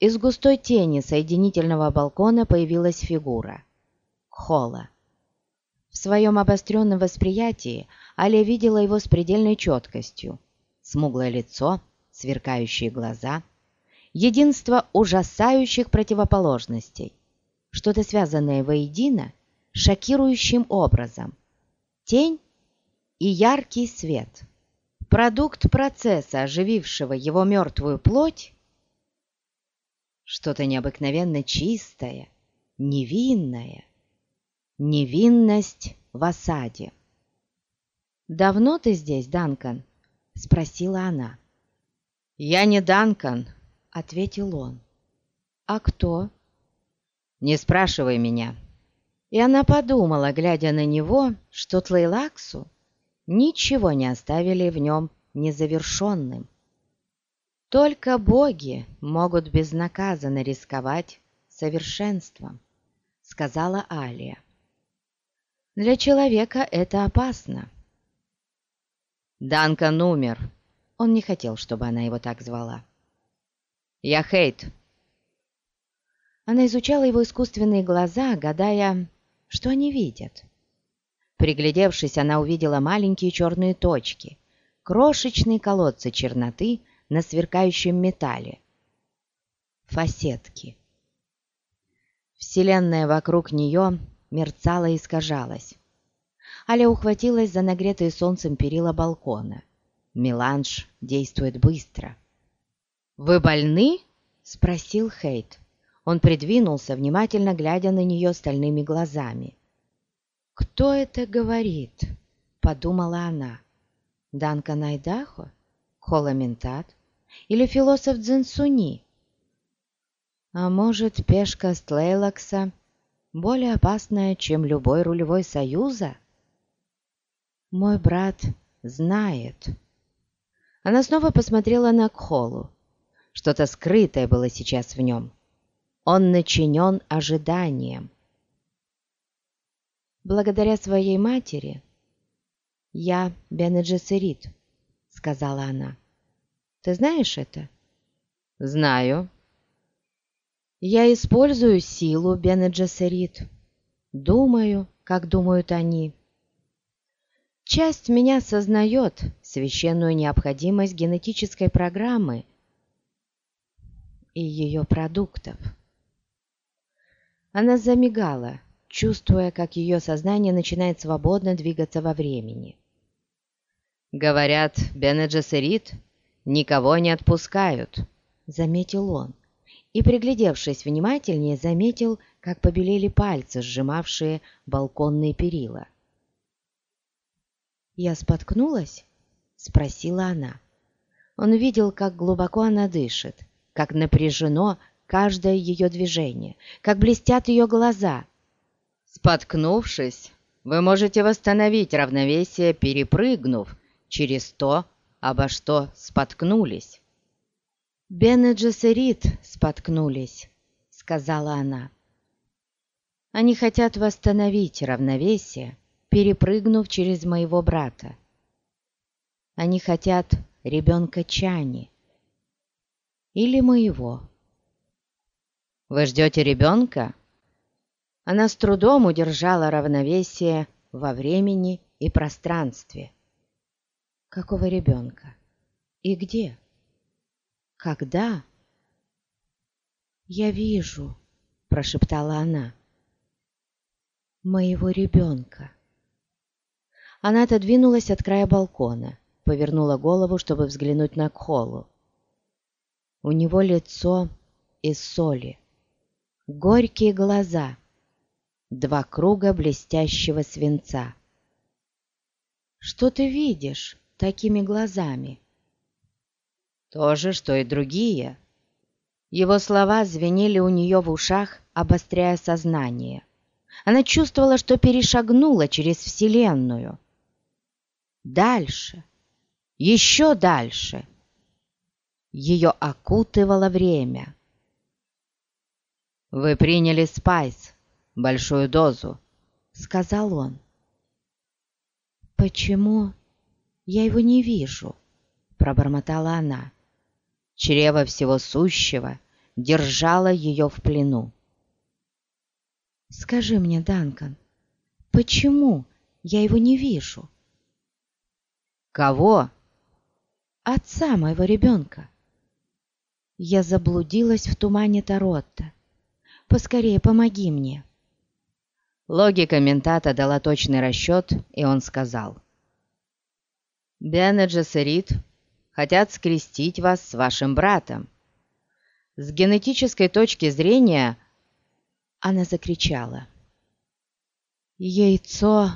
Из густой тени соединительного балкона появилась фигура. Холла. В своем обостренном восприятии Аля видела его с предельной четкостью. Смуглое лицо, сверкающие глаза, единство ужасающих противоположностей, что-то связанное воедино шокирующим образом. Тень и яркий свет. Продукт процесса, оживившего его мертвую плоть, что-то необыкновенно чистое, невинное. Невинность в осаде. «Давно ты здесь, Данкан?» — спросила она. «Я не Данкан», — ответил он. «А кто?» «Не спрашивай меня». И она подумала, глядя на него, что Тлейлаксу ничего не оставили в нем незавершенным. Только боги могут безнаказанно рисковать совершенством, сказала Алия. Для человека это опасно. Данкан умер. Он не хотел, чтобы она его так звала. Я Хейт. Она изучала его искусственные глаза, гадая, что они видят. Приглядевшись, она увидела маленькие черные точки, крошечные колодцы черноты, на сверкающем металле. Фасетки. Вселенная вокруг нее мерцала и искажалась. Аля ухватилась за нагретые солнцем перила балкона. Меланж действует быстро. «Вы больны?» — спросил Хейт. Он придвинулся, внимательно глядя на нее стальными глазами. «Кто это говорит?» — подумала она. «Данка Найдахо? Холаментат? Или философ Дзинсуни? А может, пешка Стлейлакса более опасная, чем любой рулевой союза? Мой брат знает. Она снова посмотрела на Кхолу. Что-то скрытое было сейчас в нем. Он начинен ожиданием. Благодаря своей матери я Бенеджесерит, сказала она. Ты знаешь это?» «Знаю». «Я использую силу Бенеджесерит. Думаю, как думают они. Часть меня сознает священную необходимость генетической программы и ее продуктов». Она замигала, чувствуя, как ее сознание начинает свободно двигаться во времени. «Говорят, Бенеджесерит никого не отпускают», — заметил он. И, приглядевшись внимательнее, заметил, как побелели пальцы, сжимавшие балконные перила. «Я споткнулась?» — спросила она. Он видел, как глубоко она дышит, как напряжено каждое ее движение, как блестят ее глаза. «Споткнувшись, вы можете восстановить равновесие, перепрыгнув через то, обо что споткнулись. «Бен и Джессерит споткнулись», — сказала она. «Они хотят восстановить равновесие, перепрыгнув через моего брата. Они хотят ребенка Чани или моего». «Вы ждете ребенка?» Она с трудом удержала равновесие во времени и пространстве. Какого ребенка? И где? Когда? «Я вижу», — прошептала она, — «моего ребенка». Она отодвинулась от края балкона, повернула голову, чтобы взглянуть на Кхолу. У него лицо из соли, горькие глаза, два круга блестящего свинца. «Что ты видишь?» Такими глазами? То же, что и другие. Его слова звенели у нее в ушах, обостряя сознание. Она чувствовала, что перешагнула через Вселенную. Дальше, еще дальше. Ее окутывало время. «Вы приняли спайс, большую дозу», — сказал он. «Почему «Я его не вижу», — пробормотала она. «Чрево всего сущего держала ее в плену. «Скажи мне, Данкан, почему я его не вижу?» «Кого?» «Отца моего ребенка. Я заблудилась в тумане Таротта. Поскорее помоги мне». Логика ментата дала точный расчет, и он сказал. «Бене Джессерит хотят скрестить вас с вашим братом. С генетической точки зрения...» Она закричала. «Яйцо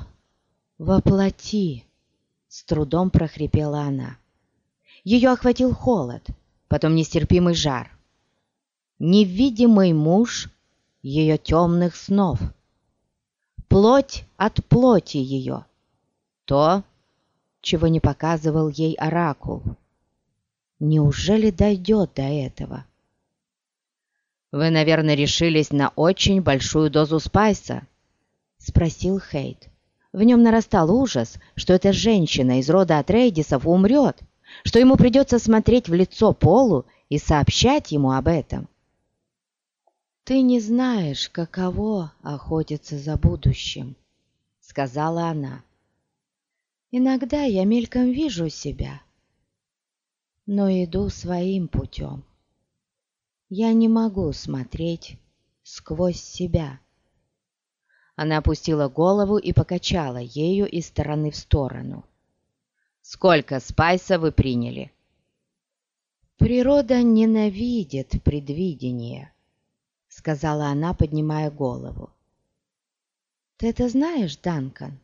воплоти!» С трудом прохрипела она. Ее охватил холод, потом нестерпимый жар. Невидимый муж ее темных снов — плоть от плоти ее, то, чего не показывал ей оракул. Неужели дойдет до этого? «Вы, наверное, решились на очень большую дозу спайса?» — спросил Хейт. В нем нарастал ужас, что эта женщина из рода Атрейдисов умрет, что ему придется смотреть в лицо Полу и сообщать ему об этом. «Ты не знаешь, каково охотиться за будущим», — сказала она. «Иногда я мельком вижу себя, но иду своим путем. Я не могу смотреть сквозь себя». Она опустила голову и покачала ею из стороны в сторону. «Сколько спайса вы приняли?» «Природа ненавидит предвидение», сказала она, поднимая голову. «Ты это знаешь, Данкан?»